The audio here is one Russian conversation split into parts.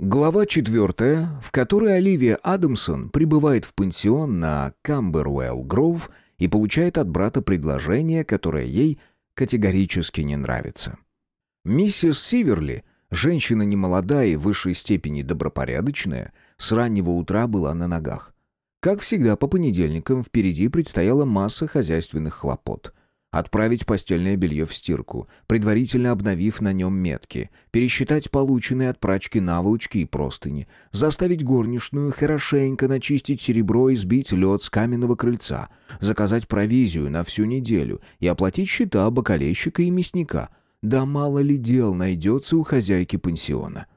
Глава четвертая, в которой Оливия Адамсон прибывает в пансион на Камбервелл Гроув и получает от брата предложение, которое ей категорически не нравится. Миссис Сиверли, женщина немолодая и в высшей степени добропорядочная, с раннего утра была на ногах. Как всегда, по понедельникам впереди предстояла масса хозяйственных хлопот. Отправить постельное белье в стирку, предварительно обновив на нем метки, пересчитать полученные от прачки наволочки и простыни, заставить горничную хорошенько начистить серебро и сбить лед с каменного крыльца, заказать провизию на всю неделю и оплатить счета бакалейщика и мясника. Да мало ли дел найдется у хозяйки пансиона.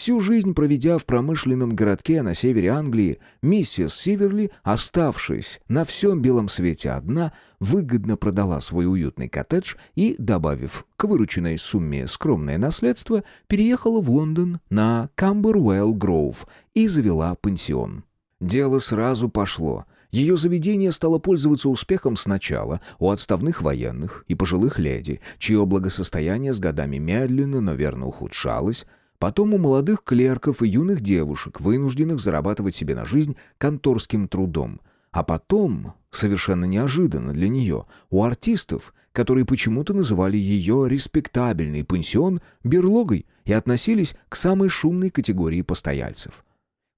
Всю жизнь проведя в промышленном городке на севере Англии, миссис Сиверли, оставшись на всем белом свете одна, выгодно продала свой уютный коттедж и, добавив к вырученной сумме скромное наследство, переехала в Лондон на Камбервелл Гроув и завела пансион. Дело сразу пошло. Ее заведение стало пользоваться успехом сначала у отставных военных и пожилых леди, чье благосостояние с годами медленно, но верно ухудшалось, Потом у молодых клерков и юных девушек, вынужденных зарабатывать себе на жизнь конторским трудом. А потом, совершенно неожиданно для нее, у артистов, которые почему-то называли ее респектабельный пансион берлогой и относились к самой шумной категории постояльцев.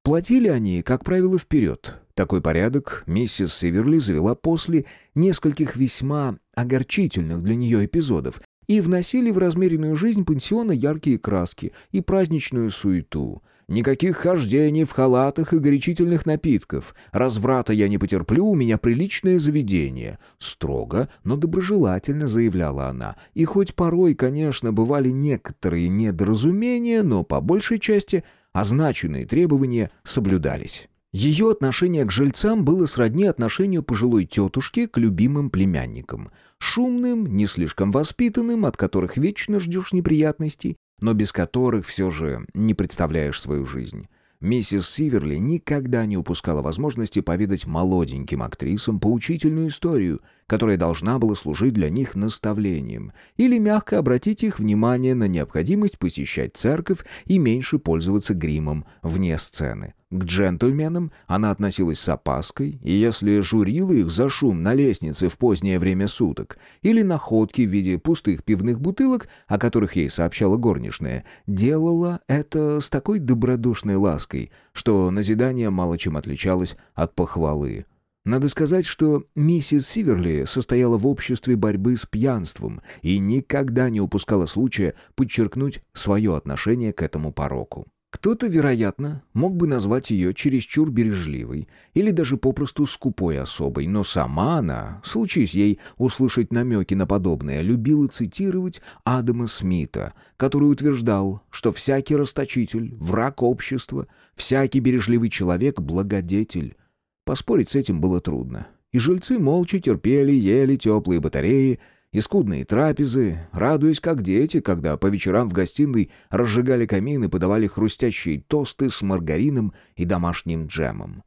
Платили они, как правило, вперед. Такой порядок миссис Северли завела после нескольких весьма огорчительных для нее эпизодов, и вносили в размеренную жизнь пансиона яркие краски и праздничную суету. Никаких хождений в халатах и горячительных напитков. Разврата я не потерплю, у меня приличное заведение. Строго, но доброжелательно заявляла она. И хоть порой, конечно, бывали некоторые недоразумения, но по большей части означенные требования соблюдались. Ее отношение к жильцам было сродни отношению пожилой тетушки к любимым племянникам. Шумным, не слишком воспитанным, от которых вечно ждешь неприятностей, но без которых все же не представляешь свою жизнь. Миссис Сиверли никогда не упускала возможности поведать молоденьким актрисам поучительную историю, которая должна была служить для них наставлением, или мягко обратить их внимание на необходимость посещать церковь и меньше пользоваться гримом вне сцены. К джентльменам она относилась с опаской, и если журила их за шум на лестнице в позднее время суток или находки в виде пустых пивных бутылок, о которых ей сообщала горничная, делала это с такой добродушной лаской, что назидание мало чем отличалось от похвалы. Надо сказать, что миссис Сиверли состояла в обществе борьбы с пьянством и никогда не упускала случая подчеркнуть свое отношение к этому пороку. Кто-то, вероятно, мог бы назвать ее чересчур бережливой или даже попросту скупой особой, но сама она, случись ей услышать намеки на подобное, любила цитировать Адама Смита, который утверждал, что всякий расточитель — враг общества, всякий бережливый человек — благодетель. Поспорить с этим было трудно. И жильцы молча терпели, ели теплые батареи — и скудные трапезы, радуясь как дети, когда по вечерам в гостиной разжигали камин и подавали хрустящие тосты с маргарином и домашним джемом.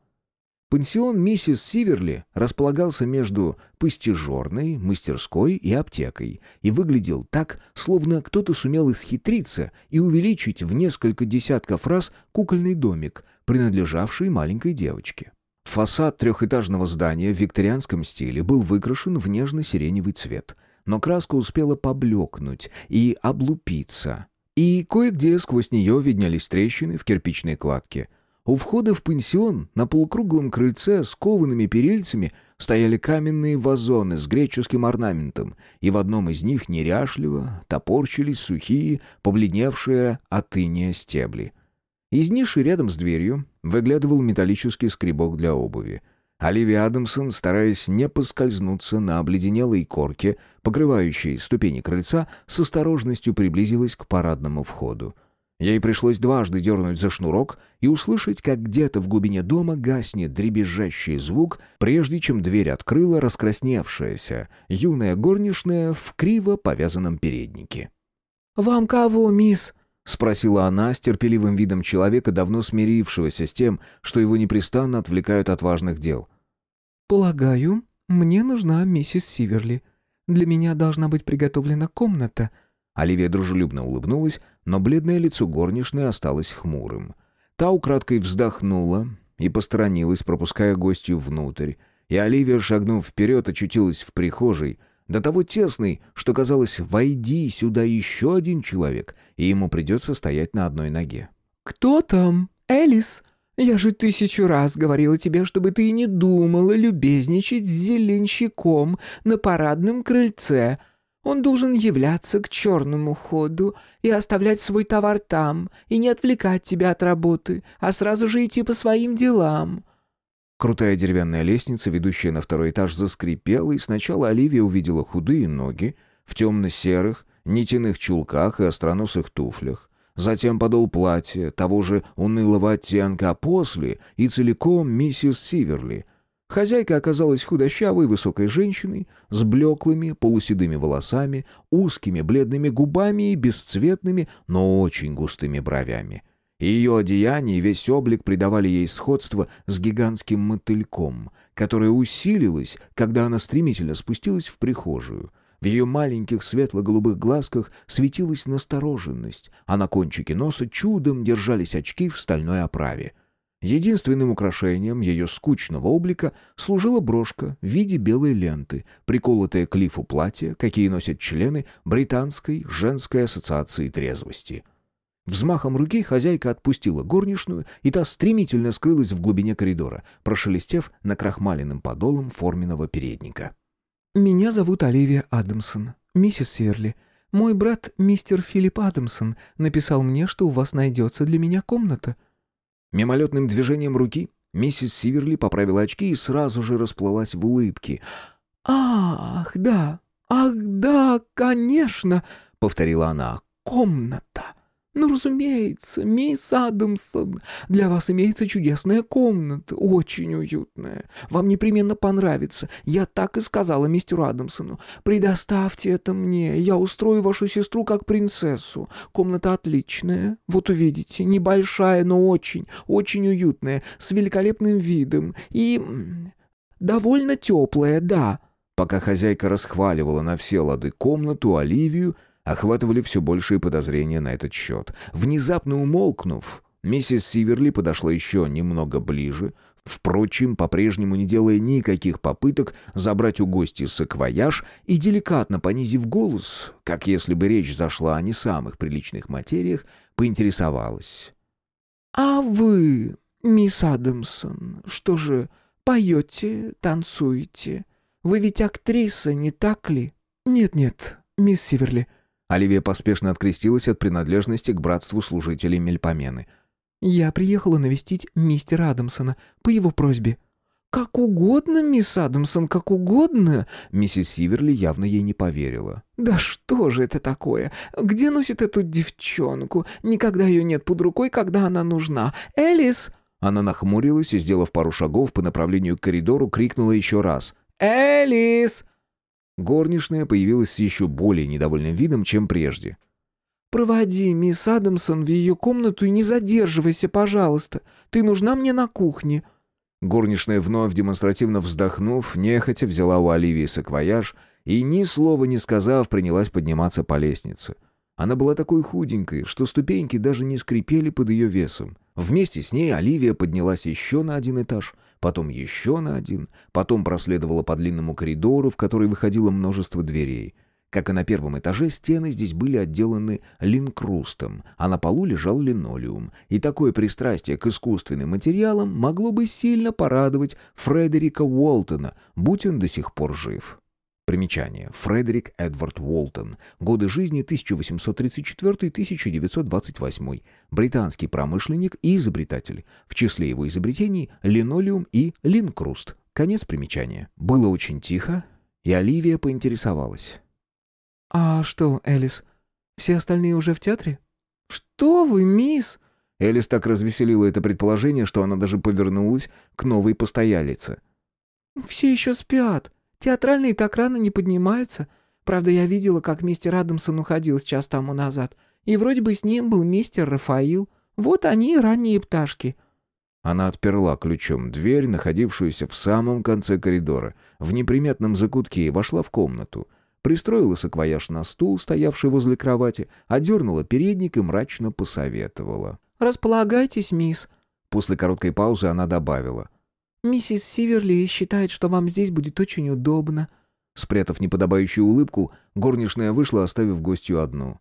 Пансион миссис Сиверли располагался между постижорной, мастерской и аптекой и выглядел так, словно кто-то сумел исхитриться и увеличить в несколько десятков раз кукольный домик, принадлежавший маленькой девочке. Фасад трехэтажного здания в викторианском стиле был выкрашен в нежно-сиреневый цвет, но краска успела поблекнуть и облупиться. И кое-где сквозь нее виднелись трещины в кирпичной кладке. У входа в пансион на полукруглом крыльце с коваными перильцами стояли каменные вазоны с греческим орнаментом, и в одном из них неряшливо топорчились сухие, побледневшие от стебли. Из ниши рядом с дверью выглядывал металлический скребок для обуви — Оливия Адамсон, стараясь не поскользнуться на обледенелой корке, покрывающей ступени крыльца, с осторожностью приблизилась к парадному входу. Ей пришлось дважды дернуть за шнурок и услышать, как где-то в глубине дома гаснет дребезжащий звук, прежде чем дверь открыла раскрасневшаяся юная горничная в криво повязанном переднике. «Вам кого, мисс?» — спросила она с терпеливым видом человека, давно смирившегося с тем, что его непрестанно отвлекают от важных дел. «Полагаю, мне нужна миссис Сиверли. Для меня должна быть приготовлена комната. Оливия дружелюбно улыбнулась, но бледное лицо горничной осталось хмурым. Та украдкой вздохнула и посторонилась, пропуская гостью внутрь, и Оливия, шагнув вперед, очутилась в прихожей, до того тесной, что казалось, войди сюда еще один человек, и ему придется стоять на одной ноге. «Кто там? Элис? Я же тысячу раз говорила тебе, чтобы ты не думала любезничать с зеленщиком на парадном крыльце. Он должен являться к черному ходу и оставлять свой товар там, и не отвлекать тебя от работы, а сразу же идти по своим делам». Крутая деревянная лестница, ведущая на второй этаж, заскрипела, и сначала Оливия увидела худые ноги в темно-серых, нитяных чулках и остроносых туфлях. Затем подол платья, того же унылого оттенка, а после и целиком миссис Сиверли. Хозяйка оказалась худощавой высокой женщиной с блеклыми полуседыми волосами, узкими бледными губами и бесцветными, но очень густыми бровями. Ее одеяние и весь облик придавали ей сходство с гигантским мотыльком, которое усилилось, когда она стремительно спустилась в прихожую. В ее маленьких светло-голубых глазках светилась настороженность, а на кончике носа чудом держались очки в стальной оправе. Единственным украшением ее скучного облика служила брошка в виде белой ленты, приколотая к лифу платья, какие носят члены Британской женской ассоциации трезвости — Взмахом руки хозяйка отпустила горничную, и та стремительно скрылась в глубине коридора, прошелестев накрахмаленным подолом форменного передника. «Меня зовут Оливия Адамсон, миссис Сверли. Мой брат, мистер Филипп Адамсон, написал мне, что у вас найдется для меня комната». Мимолетным движением руки миссис Сиверли поправила очки и сразу же расплылась в улыбке. «Ах, да, ах, да, конечно», — повторила она, — «комната». «Ну, разумеется, мисс Адамсон, для вас имеется чудесная комната, очень уютная. Вам непременно понравится. Я так и сказала мистеру Адамсону. Предоставьте это мне, я устрою вашу сестру как принцессу. Комната отличная, вот увидите, небольшая, но очень, очень уютная, с великолепным видом и... довольно теплая, да». Пока хозяйка расхваливала на все лады комнату, Оливию охватывали все большие подозрения на этот счет. Внезапно умолкнув, миссис Сиверли подошла еще немного ближе, впрочем, по-прежнему не делая никаких попыток забрать у гостей саквояж и деликатно понизив голос, как если бы речь зашла о не самых приличных материях, поинтересовалась. «А вы, мисс Адамсон, что же, поете, танцуете? Вы ведь актриса, не так ли?» «Нет-нет, мисс Сиверли», Оливия поспешно открестилась от принадлежности к братству служителей Мельпомены. «Я приехала навестить мистера Адамсона по его просьбе». «Как угодно, мисс Адамсон, как угодно!» Миссис Сиверли явно ей не поверила. «Да что же это такое? Где носит эту девчонку? Никогда ее нет под рукой, когда она нужна. Элис!» Она нахмурилась и, сделав пару шагов по направлению к коридору, крикнула еще раз. «Элис!» Горничная появилась с еще более недовольным видом, чем прежде. «Проводи мисс Адамсон в ее комнату и не задерживайся, пожалуйста. Ты нужна мне на кухне». Горничная, вновь демонстративно вздохнув, нехотя взяла у Оливии саквояж и, ни слова не сказав, принялась подниматься по лестнице. Она была такой худенькой, что ступеньки даже не скрипели под ее весом. Вместе с ней Оливия поднялась еще на один этаж, потом еще на один, потом проследовала по длинному коридору, в который выходило множество дверей. Как и на первом этаже, стены здесь были отделаны линкрустом, а на полу лежал линолеум. И такое пристрастие к искусственным материалам могло бы сильно порадовать Фредерика Уолтона, будь он до сих пор жив. Примечание. Фредерик Эдвард Уолтон. Годы жизни 1834-1928. Британский промышленник и изобретатель. В числе его изобретений линолеум и линкруст. Конец примечания. Было очень тихо, и Оливия поинтересовалась. «А что, Элис, все остальные уже в театре?» «Что вы, мисс?» Элис так развеселила это предположение, что она даже повернулась к новой постоялице. «Все еще спят. Театральные так рано не поднимаются. Правда, я видела, как мистер Адамсон уходил час тому назад. И вроде бы с ним был мистер Рафаил. Вот они, ранние пташки». Она отперла ключом дверь, находившуюся в самом конце коридора, в неприметном закутке, и вошла в комнату. пристроила саквояж на стул, стоявший возле кровати, одернула передник и мрачно посоветовала. «Располагайтесь, мисс». После короткой паузы она добавила. «Миссис Сиверли считает, что вам здесь будет очень удобно». Спрятав неподобающую улыбку, горничная вышла, оставив гостью одну.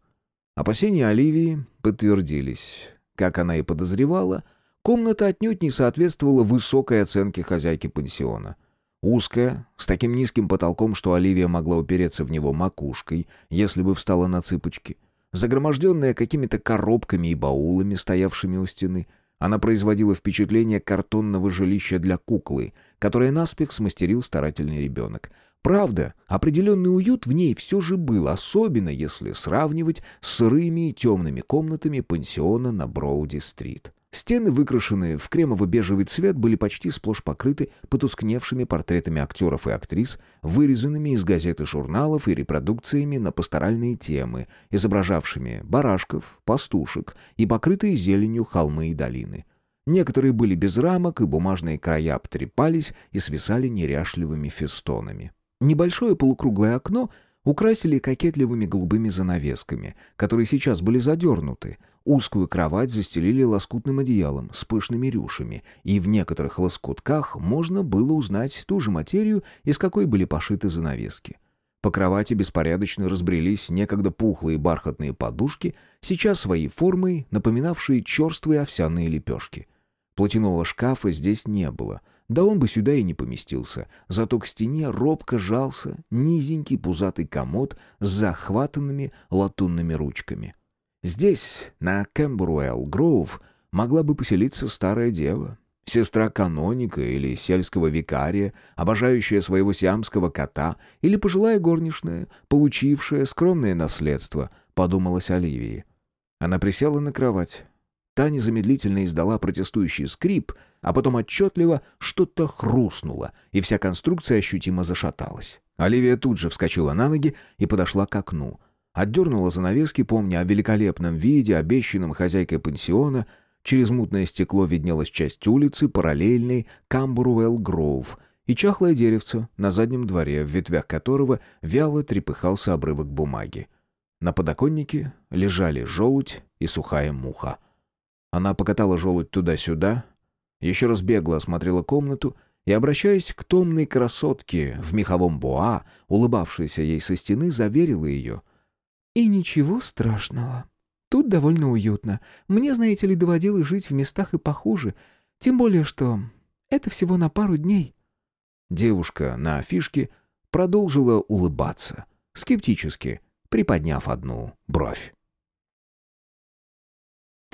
Опасения Оливии подтвердились. Как она и подозревала, комната отнюдь не соответствовала высокой оценке хозяйки пансиона. Узкая, с таким низким потолком, что Оливия могла упереться в него макушкой, если бы встала на цыпочки. Загроможденная какими-то коробками и баулами, стоявшими у стены, она производила впечатление картонного жилища для куклы, которое наспех смастерил старательный ребенок. Правда, определенный уют в ней все же был, особенно если сравнивать с сырыми и темными комнатами пансиона на Броуди-стрит. Стены, выкрашенные в кремово-бежевый цвет, были почти сплошь покрыты потускневшими портретами актеров и актрис, вырезанными из газет и журналов и репродукциями на пасторальные темы, изображавшими барашков, пастушек и покрытые зеленью холмы и долины. Некоторые были без рамок, и бумажные края обтрепались и свисали неряшливыми фестонами. Небольшое полукруглое окно украсили кокетливыми голубыми занавесками, которые сейчас были задернуты. Узкую кровать застелили лоскутным одеялом с пышными рюшами, и в некоторых лоскутках можно было узнать ту же материю, из какой были пошиты занавески. По кровати беспорядочно разбрелись некогда пухлые бархатные подушки, сейчас своей формой напоминавшие черствые овсяные лепешки. Платяного шкафа здесь не было — да он бы сюда и не поместился. Зато к стене робко жался низенький пузатый комод с захватанными латунными ручками. Здесь, на Кэмбруэлл-Гроув, могла бы поселиться старая дева, сестра каноника или сельского викария, обожающая своего сиамского кота, или пожилая горничная, получившая скромное наследство, подумалась Оливии. Она присела на кровать, Та незамедлительно издала протестующий скрип, а потом отчетливо что-то хрустнуло, и вся конструкция ощутимо зашаталась. Оливия тут же вскочила на ноги и подошла к окну. Отдернула занавески, помня о великолепном виде, обещанном хозяйкой пансиона. Через мутное стекло виднелась часть улицы, параллельной Камбруэлл-Гроув, и чахлое деревце на заднем дворе, в ветвях которого вяло трепыхался обрывок бумаги. На подоконнике лежали желудь и сухая муха. Она покатала желудь туда-сюда, еще раз бегло осмотрела комнату и, обращаясь к томной красотке в меховом буа, улыбавшейся ей со стены, заверила ее. «И ничего страшного. Тут довольно уютно. Мне, знаете ли, доводилось жить в местах и похуже. Тем более, что это всего на пару дней». Девушка на афишке продолжила улыбаться, скептически, приподняв одну бровь.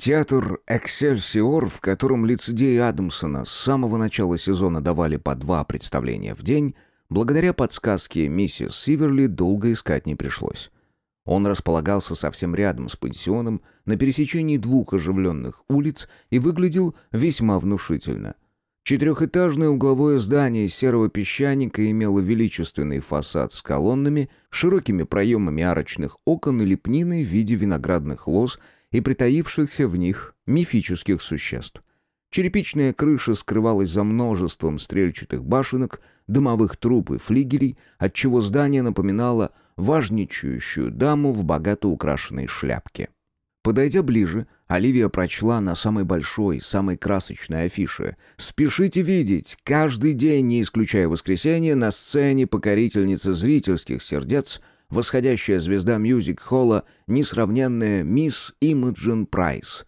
Театр «Эксельсиор», в котором лицедеи Адамсона с самого начала сезона давали по два представления в день, благодаря подсказке миссис Сиверли долго искать не пришлось. Он располагался совсем рядом с пансионом, на пересечении двух оживленных улиц и выглядел весьма внушительно. Четырехэтажное угловое здание из серого песчаника имело величественный фасад с колоннами, широкими проемами арочных окон и лепниной в виде виноградных лоз – и притаившихся в них мифических существ. Черепичная крыша скрывалась за множеством стрельчатых башенок, дымовых труб и флигелей, отчего здание напоминало важничающую даму в богато украшенной шляпке. Подойдя ближе, Оливия прочла на самой большой, самой красочной афише «Спешите видеть! Каждый день, не исключая воскресенья, на сцене покорительница зрительских сердец восходящая звезда мюзик-холла, несравненная мисс Имаджин Прайс.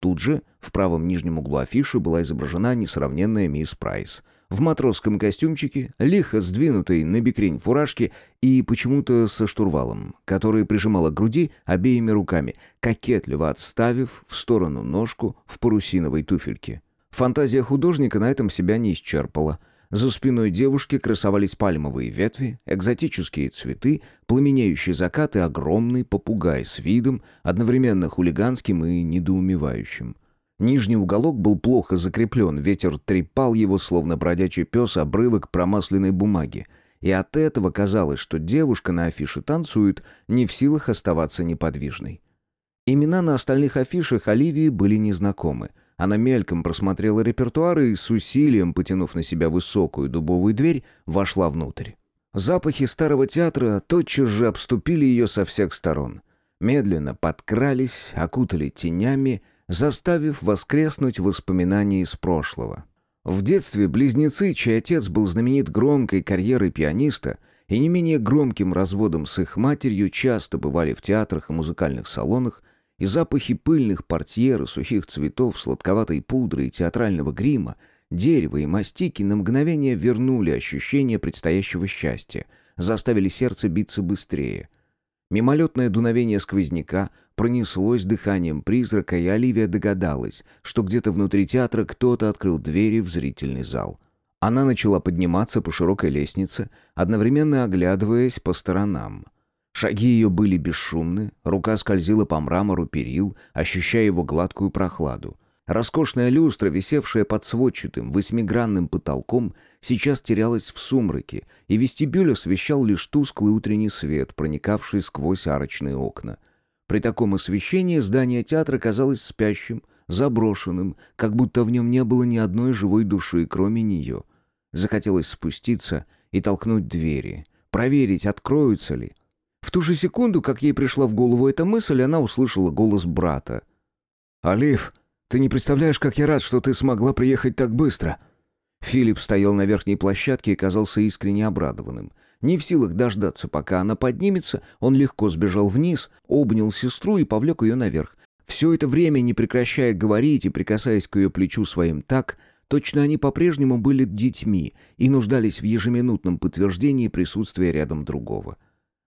Тут же, в правом нижнем углу афиши, была изображена несравненная мисс Прайс. В матросском костюмчике, лихо сдвинутой набекрень фуражке и почему-то со штурвалом, который прижимала к груди обеими руками, кокетливо отставив в сторону ножку в парусиновой туфельке. Фантазия художника на этом себя не исчерпала – за спиной девушки красовались пальмовые ветви, экзотические цветы, пламенеющий закат и огромный попугай с видом, одновременно хулиганским и недоумевающим. Нижний уголок был плохо закреплен, ветер трепал его, словно бродячий пес, обрывок промасленной бумаги. И от этого казалось, что девушка на афише танцует, не в силах оставаться неподвижной. Имена на остальных афишах Оливии были незнакомы — она мельком просмотрела репертуар и, с усилием потянув на себя высокую дубовую дверь, вошла внутрь. Запахи старого театра тотчас же обступили ее со всех сторон. Медленно подкрались, окутали тенями, заставив воскреснуть воспоминания из прошлого. В детстве близнецы, чей отец был знаменит громкой карьерой пианиста и не менее громким разводом с их матерью, часто бывали в театрах и музыкальных салонах, и запахи пыльных портьер и сухих цветов, сладковатой пудры и театрального грима, дерева и мастики на мгновение вернули ощущение предстоящего счастья, заставили сердце биться быстрее. Мимолетное дуновение сквозняка пронеслось дыханием призрака, и Оливия догадалась, что где-то внутри театра кто-то открыл двери в зрительный зал. Она начала подниматься по широкой лестнице, одновременно оглядываясь по сторонам. Шаги ее были бесшумны, рука скользила по мрамору перил, ощущая его гладкую прохладу. Роскошная люстра, висевшая под сводчатым восьмигранным потолком, сейчас терялась в сумраке, и вестибюль освещал лишь тусклый утренний свет, проникавший сквозь арочные окна. При таком освещении здание театра казалось спящим, заброшенным, как будто в нем не было ни одной живой души, кроме нее. Захотелось спуститься и толкнуть двери, проверить, откроются ли — в ту же секунду, как ей пришла в голову эта мысль, она услышала голос брата. «Олив, ты не представляешь, как я рад, что ты смогла приехать так быстро!» Филипп стоял на верхней площадке и казался искренне обрадованным. Не в силах дождаться, пока она поднимется, он легко сбежал вниз, обнял сестру и повлек ее наверх. Все это время, не прекращая говорить и прикасаясь к ее плечу своим так, точно они по-прежнему были детьми и нуждались в ежеминутном подтверждении присутствия рядом другого.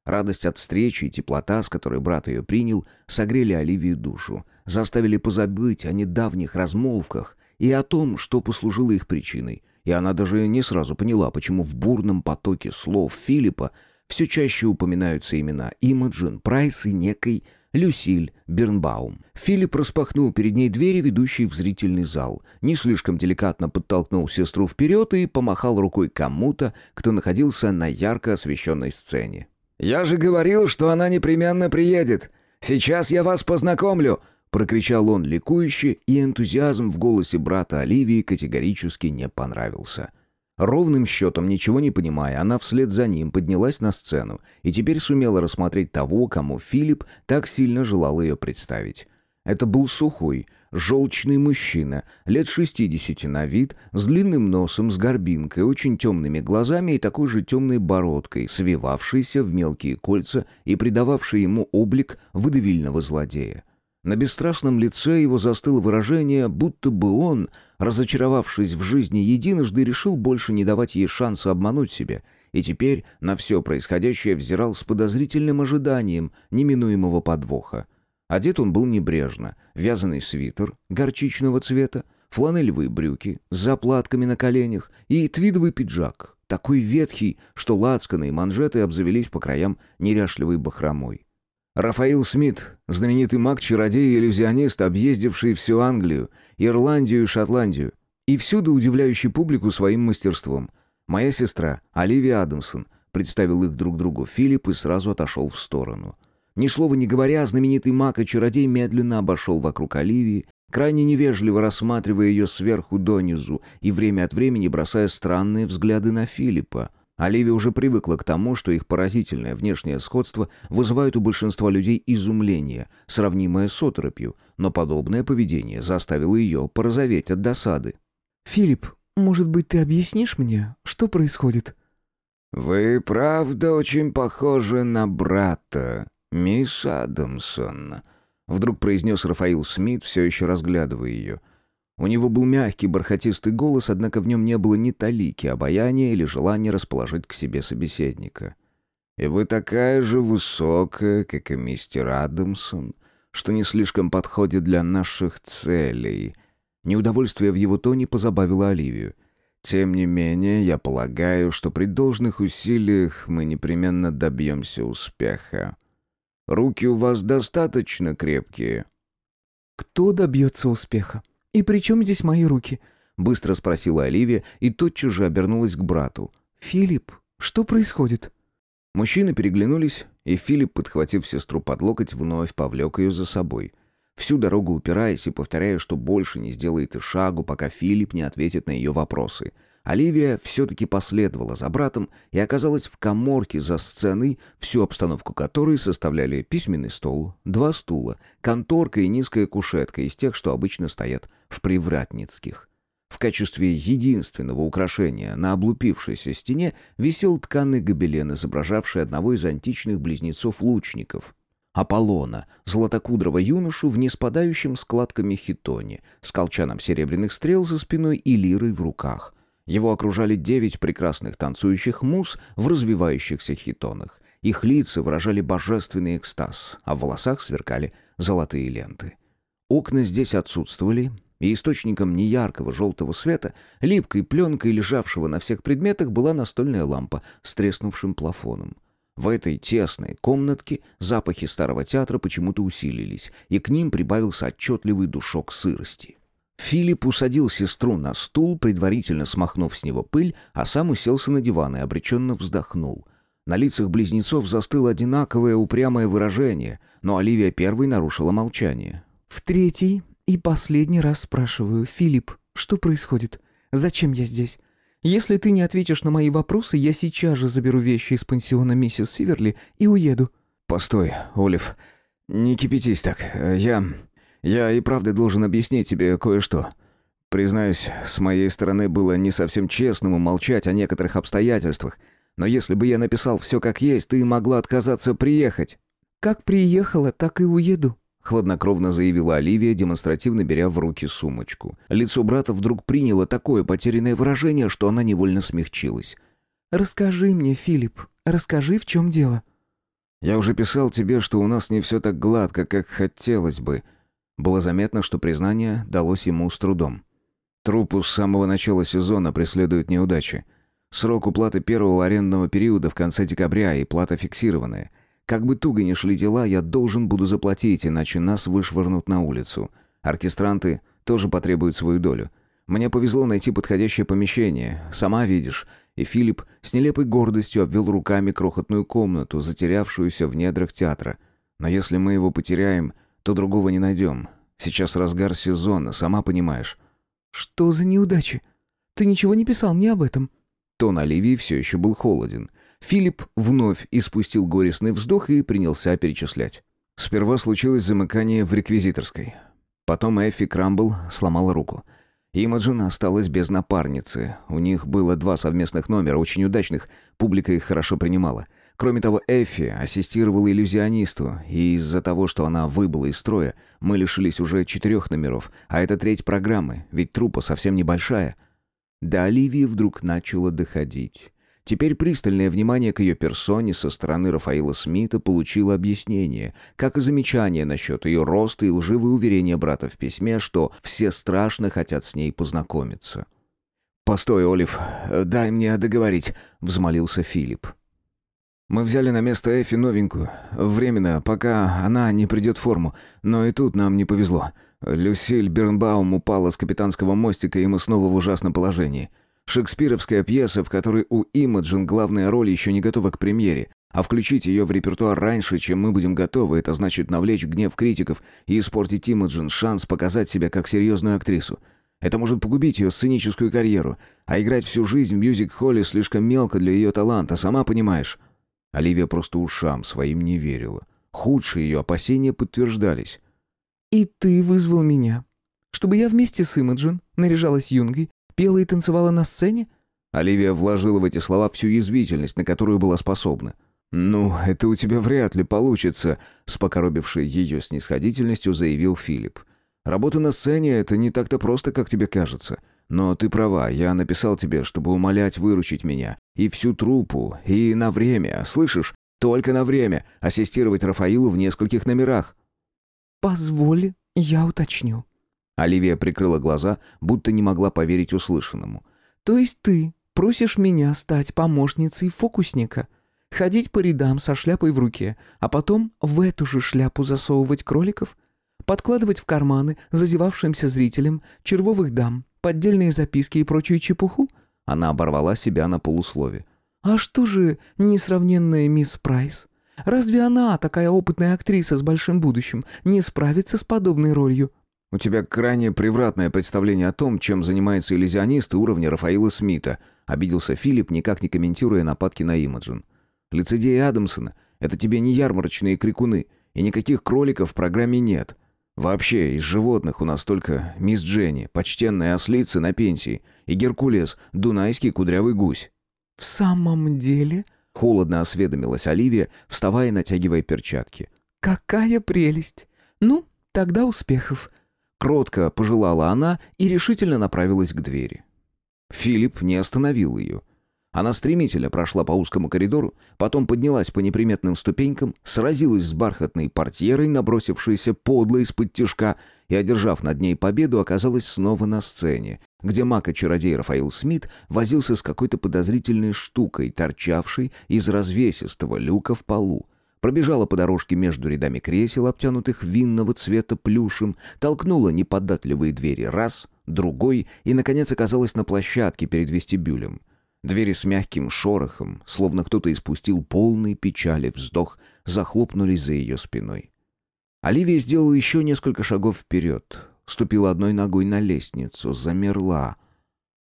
Радость от встречи и теплота, с которой брат ее принял, согрели Оливию душу, заставили позабыть о недавних размолвках и о том, что послужило их причиной. И она даже не сразу поняла, почему в бурном потоке слов Филиппа все чаще упоминаются имена Имаджин Прайс и некой Люсиль Бернбаум. Филипп распахнул перед ней двери, ведущие в зрительный зал, не слишком деликатно подтолкнул сестру вперед и помахал рукой кому-то, кто находился на ярко освещенной сцене. «Я же говорил, что она непременно приедет. Сейчас я вас познакомлю!» Прокричал он ликующе, и энтузиазм в голосе брата Оливии категорически не понравился. Ровным счетом, ничего не понимая, она вслед за ним поднялась на сцену и теперь сумела рассмотреть того, кому Филипп так сильно желал ее представить. Это был сухой, желчный мужчина, лет 60 на вид, с длинным носом, с горбинкой, очень темными глазами и такой же темной бородкой, свивавшейся в мелкие кольца и придававшей ему облик выдавильного злодея. На бесстрастном лице его застыло выражение, будто бы он, разочаровавшись в жизни единожды, решил больше не давать ей шанса обмануть себя, и теперь на все происходящее взирал с подозрительным ожиданием неминуемого подвоха. Одет он был небрежно. Вязаный свитер горчичного цвета, фланелевые брюки с заплатками на коленях и твидовый пиджак, такой ветхий, что лацканы и манжеты обзавелись по краям неряшливой бахромой. Рафаил Смит, знаменитый маг-чародей и иллюзионист, объездивший всю Англию, Ирландию и Шотландию, и всюду удивляющий публику своим мастерством. Моя сестра, Оливия Адамсон, представил их друг другу Филипп и сразу отошел в сторону. Ни слова не говоря, знаменитый маг и чародей медленно обошел вокруг Оливии, крайне невежливо рассматривая ее сверху донизу и время от времени бросая странные взгляды на Филиппа. Оливия уже привыкла к тому, что их поразительное внешнее сходство вызывает у большинства людей изумление, сравнимое с оторопью, но подобное поведение заставило ее порозоветь от досады. «Филипп, может быть, ты объяснишь мне, что происходит?» «Вы правда очень похожи на брата», «Мисс Адамсон», — вдруг произнес Рафаил Смит, все еще разглядывая ее. У него был мягкий, бархатистый голос, однако в нем не было ни талики обаяния или желания расположить к себе собеседника. «И вы такая же высокая, как и мистер Адамсон, что не слишком подходит для наших целей». Неудовольствие в его тоне позабавило Оливию. «Тем не менее, я полагаю, что при должных усилиях мы непременно добьемся успеха». Руки у вас достаточно крепкие». «Кто добьется успеха? И при чем здесь мои руки?» Быстро спросила Оливия и тотчас же обернулась к брату. «Филипп, что происходит?» Мужчины переглянулись, и Филипп, подхватив сестру под локоть, вновь повлек ее за собой. Всю дорогу упираясь и повторяя, что больше не сделает и шагу, пока Филипп не ответит на ее вопросы. Оливия все-таки последовала за братом и оказалась в коморке за сценой, всю обстановку которой составляли письменный стол, два стула, конторка и низкая кушетка из тех, что обычно стоят в привратницких. В качестве единственного украшения на облупившейся стене висел тканый гобелен, изображавший одного из античных близнецов-лучников. Аполлона, златокудрого юношу в неспадающем складками хитоне, с колчаном серебряных стрел за спиной и лирой в руках. Его окружали девять прекрасных танцующих мус в развивающихся хитонах. Их лица выражали божественный экстаз, а в волосах сверкали золотые ленты. Окна здесь отсутствовали, и источником неяркого желтого света, липкой пленкой, лежавшего на всех предметах, была настольная лампа с треснувшим плафоном. В этой тесной комнатке запахи старого театра почему-то усилились, и к ним прибавился отчетливый душок сырости. Филипп усадил сестру на стул, предварительно смахнув с него пыль, а сам уселся на диван и обреченно вздохнул. На лицах близнецов застыло одинаковое упрямое выражение, но Оливия первой нарушила молчание. «В третий и последний раз спрашиваю, Филипп, что происходит? Зачем я здесь? Если ты не ответишь на мои вопросы, я сейчас же заберу вещи из пансиона миссис Сиверли и уеду». «Постой, Олив, не кипятись так. Я... я и правда должен объяснить тебе кое-что. Признаюсь, с моей стороны было не совсем честным умолчать о некоторых обстоятельствах, но если бы я написал все как есть, ты могла отказаться приехать». «Как приехала, так и уеду», хладнокровно заявила Оливия, демонстративно беря в руки сумочку. Лицо брата вдруг приняло такое потерянное выражение, что она невольно смягчилась. «Расскажи мне, Филипп, расскажи, в чем дело». «Я уже писал тебе, что у нас не все так гладко, как хотелось бы». Было заметно, что признание далось ему с трудом. Трупу с самого начала сезона преследуют неудачи. Срок уплаты первого арендного периода в конце декабря и плата фиксированная – как бы туго ни шли дела, я должен буду заплатить, иначе нас вышвырнут на улицу. Оркестранты тоже потребуют свою долю. Мне повезло найти подходящее помещение, сама видишь. И Филипп с нелепой гордостью обвел руками крохотную комнату, затерявшуюся в недрах театра. Но если мы его потеряем, то другого не найдем. Сейчас разгар сезона, сама понимаешь. «Что за неудачи? Ты ничего не писал мне об этом?» Тон Оливии все еще был холоден. Филипп вновь испустил горестный вздох и принялся перечислять. Сперва случилось замыкание в реквизиторской. Потом Эффи Крамбл сломала руку. Имаджин осталась без напарницы. У них было два совместных номера, очень удачных. Публика их хорошо принимала. Кроме того, Эффи ассистировала иллюзионисту, и из-за того, что она выбыла из строя, мы лишились уже четырех номеров, а это треть программы, ведь трупа совсем небольшая. До Оливии вдруг начало доходить. Теперь пристальное внимание к ее персоне со стороны Рафаила Смита получило объяснение, как и замечание насчет ее роста и лживые уверения брата в письме, что все страшно хотят с ней познакомиться. «Постой, Олив, дай мне договорить», — взмолился Филипп. «Мы взяли на место Эфи новенькую, временно, пока она не придет в форму, но и тут нам не повезло. Люсиль Бернбаум упала с капитанского мостика, и мы снова в ужасном положении». Шекспировская пьеса, в которой у Имаджин главная роль еще не готова к премьере, а включить ее в репертуар раньше, чем мы будем готовы, это значит навлечь гнев критиков и испортить Имаджин шанс показать себя как серьезную актрису. Это может погубить ее сценическую карьеру, а играть всю жизнь в мюзик-холле слишком мелко для ее таланта, сама понимаешь. Оливия просто ушам своим не верила. Худшие ее опасения подтверждались. «И ты вызвал меня, чтобы я вместе с Имаджин наряжалась юнгой Пела и танцевала на сцене?» Оливия вложила в эти слова всю язвительность, на которую была способна. «Ну, это у тебя вряд ли получится», — с покоробившей ее снисходительностью заявил Филипп. «Работа на сцене — это не так-то просто, как тебе кажется. Но ты права, я написал тебе, чтобы умолять выручить меня. И всю труппу, и на время, слышишь? Только на время ассистировать Рафаилу в нескольких номерах». «Позволь, я уточню», Оливия прикрыла глаза, будто не могла поверить услышанному. «То есть ты просишь меня стать помощницей фокусника? Ходить по рядам со шляпой в руке, а потом в эту же шляпу засовывать кроликов? Подкладывать в карманы зазевавшимся зрителям червовых дам, поддельные записки и прочую чепуху?» Она оборвала себя на полуслове. «А что же несравненная мисс Прайс? Разве она, такая опытная актриса с большим будущим, не справится с подобной ролью?» «У тебя крайне превратное представление о том, чем занимаются иллюзионисты уровня Рафаила Смита», обиделся Филипп, никак не комментируя нападки на Имаджин. «Лицедеи Адамсона — это тебе не ярмарочные крикуны, и никаких кроликов в программе нет. Вообще, из животных у нас только мисс Дженни, почтенная ослица на пенсии, и Геркулес, дунайский кудрявый гусь». «В самом деле?» — холодно осведомилась Оливия, вставая и натягивая перчатки. «Какая прелесть! Ну, тогда успехов!» Кротко пожелала она и решительно направилась к двери. Филипп не остановил ее. Она стремительно прошла по узкому коридору, потом поднялась по неприметным ступенькам, сразилась с бархатной портьерой, набросившейся подло из-под тяжка, и, одержав над ней победу, оказалась снова на сцене, где маг чародей Рафаил Смит возился с какой-то подозрительной штукой, торчавшей из развесистого люка в полу, пробежала по дорожке между рядами кресел, обтянутых винного цвета плюшем, толкнула неподатливые двери раз, другой и, наконец, оказалась на площадке перед вестибюлем. Двери с мягким шорохом, словно кто-то испустил полный печали вздох, захлопнулись за ее спиной. Оливия сделала еще несколько шагов вперед, ступила одной ногой на лестницу, замерла.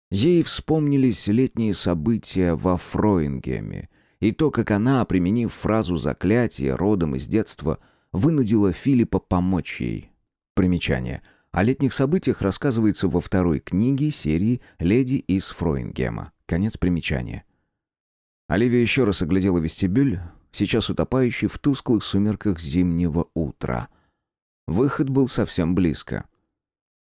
Ей вспомнились летние события во Фроингеме, и то, как она, применив фразу заклятия родом из детства, вынудила Филиппа помочь ей. Примечание. О летних событиях рассказывается во второй книге серии «Леди из Фроингема». Конец примечания. Оливия еще раз оглядела вестибюль, сейчас утопающий в тусклых сумерках зимнего утра. Выход был совсем близко.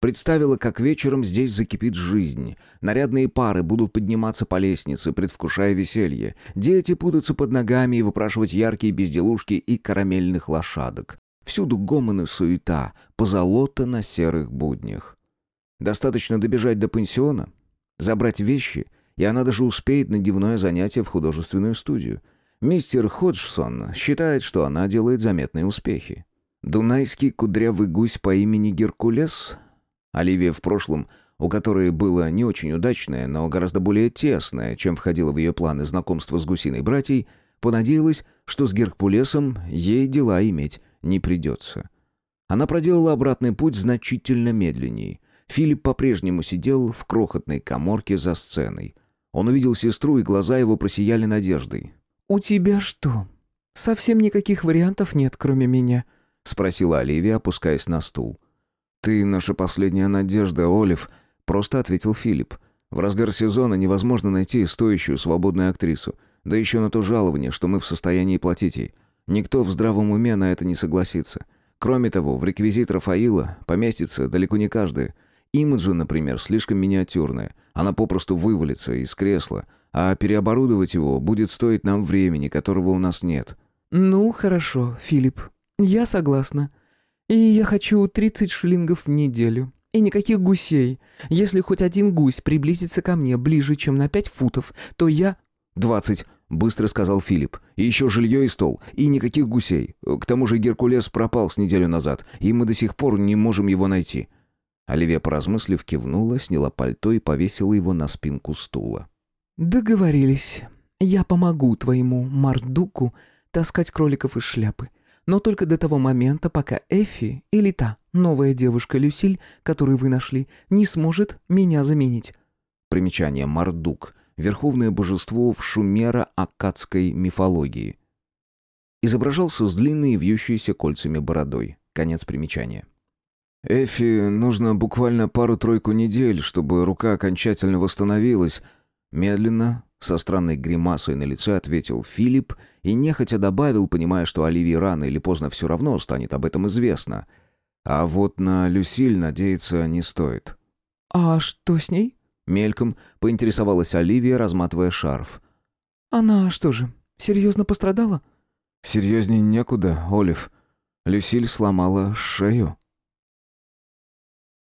Представила, как вечером здесь закипит жизнь. Нарядные пары будут подниматься по лестнице, предвкушая веселье. Дети путаться под ногами и выпрашивать яркие безделушки и карамельных лошадок. Всюду гомон и суета, позолота на серых буднях. Достаточно добежать до пансиона, забрать вещи и она даже успеет на дневное занятие в художественную студию. Мистер Ходжсон считает, что она делает заметные успехи. Дунайский кудрявый гусь по имени Геркулес, Оливия в прошлом, у которой было не очень удачное, но гораздо более тесное, чем входило в ее планы знакомство с гусиной братьей, понадеялась, что с Геркулесом ей дела иметь не придется. Она проделала обратный путь значительно медленнее. Филипп по-прежнему сидел в крохотной коморке за сценой – он увидел сестру, и глаза его просияли надеждой. «У тебя что, совсем никаких вариантов нет, кроме меня?» — спросила Оливия, опускаясь на стул. «Ты наша последняя надежда, Олив», — просто ответил Филипп. «В разгар сезона невозможно найти стоящую свободную актрису, да еще на то жалование, что мы в состоянии платить ей. Никто в здравом уме на это не согласится. Кроме того, в реквизит Рафаила поместится далеко не каждый. Имаджин, например, слишком миниатюрная. Она попросту вывалится из кресла, а переоборудовать его будет стоить нам времени, которого у нас нет». «Ну, хорошо, Филипп. Я согласна. И я хочу 30 шиллингов в неделю. И никаких гусей. Если хоть один гусь приблизится ко мне ближе, чем на пять футов, то я...» «Двадцать», — быстро сказал Филипп. «И еще жилье и стол. И никаких гусей. К тому же Геркулес пропал с неделю назад, и мы до сих пор не можем его найти. Оливия, поразмыслив, кивнула, сняла пальто и повесила его на спинку стула. «Договорились. Я помогу твоему Мардуку таскать кроликов из шляпы. Но только до того момента, пока Эфи или та новая девушка Люсиль, которую вы нашли, не сможет меня заменить». Примечание Мардук — верховное божество в шумеро-аккадской мифологии. Изображался с длинной и вьющейся кольцами бородой. Конец примечания. Эфи нужно буквально пару-тройку недель, чтобы рука окончательно восстановилась. Медленно, со странной гримасой на лице ответил Филипп и нехотя добавил, понимая, что Оливии рано или поздно все равно станет об этом известно. А вот на Люсиль надеяться не стоит. «А что с ней?» Мельком поинтересовалась Оливия, разматывая шарф. «Она что же, серьезно пострадала?» «Серьезней некуда, Олив. Люсиль сломала шею».